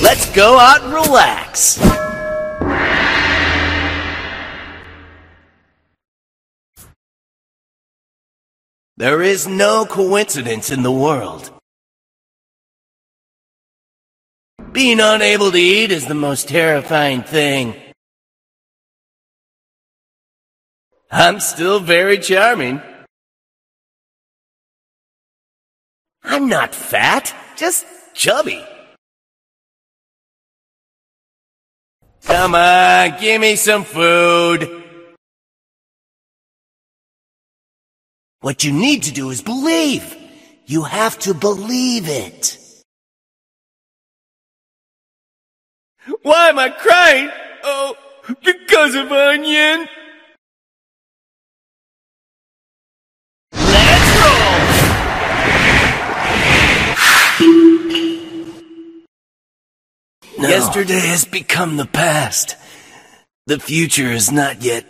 just go out and relax. There is no coincidence in the world. Being unable to eat is the most terrifying thing. I'm still very charming. I'm not fat, just chubby. Come on, give me some food. What you need to do is believe. You have to believe it. Why am I crying? Oh, because of Onion. Yesterday has become the past. The future is not yet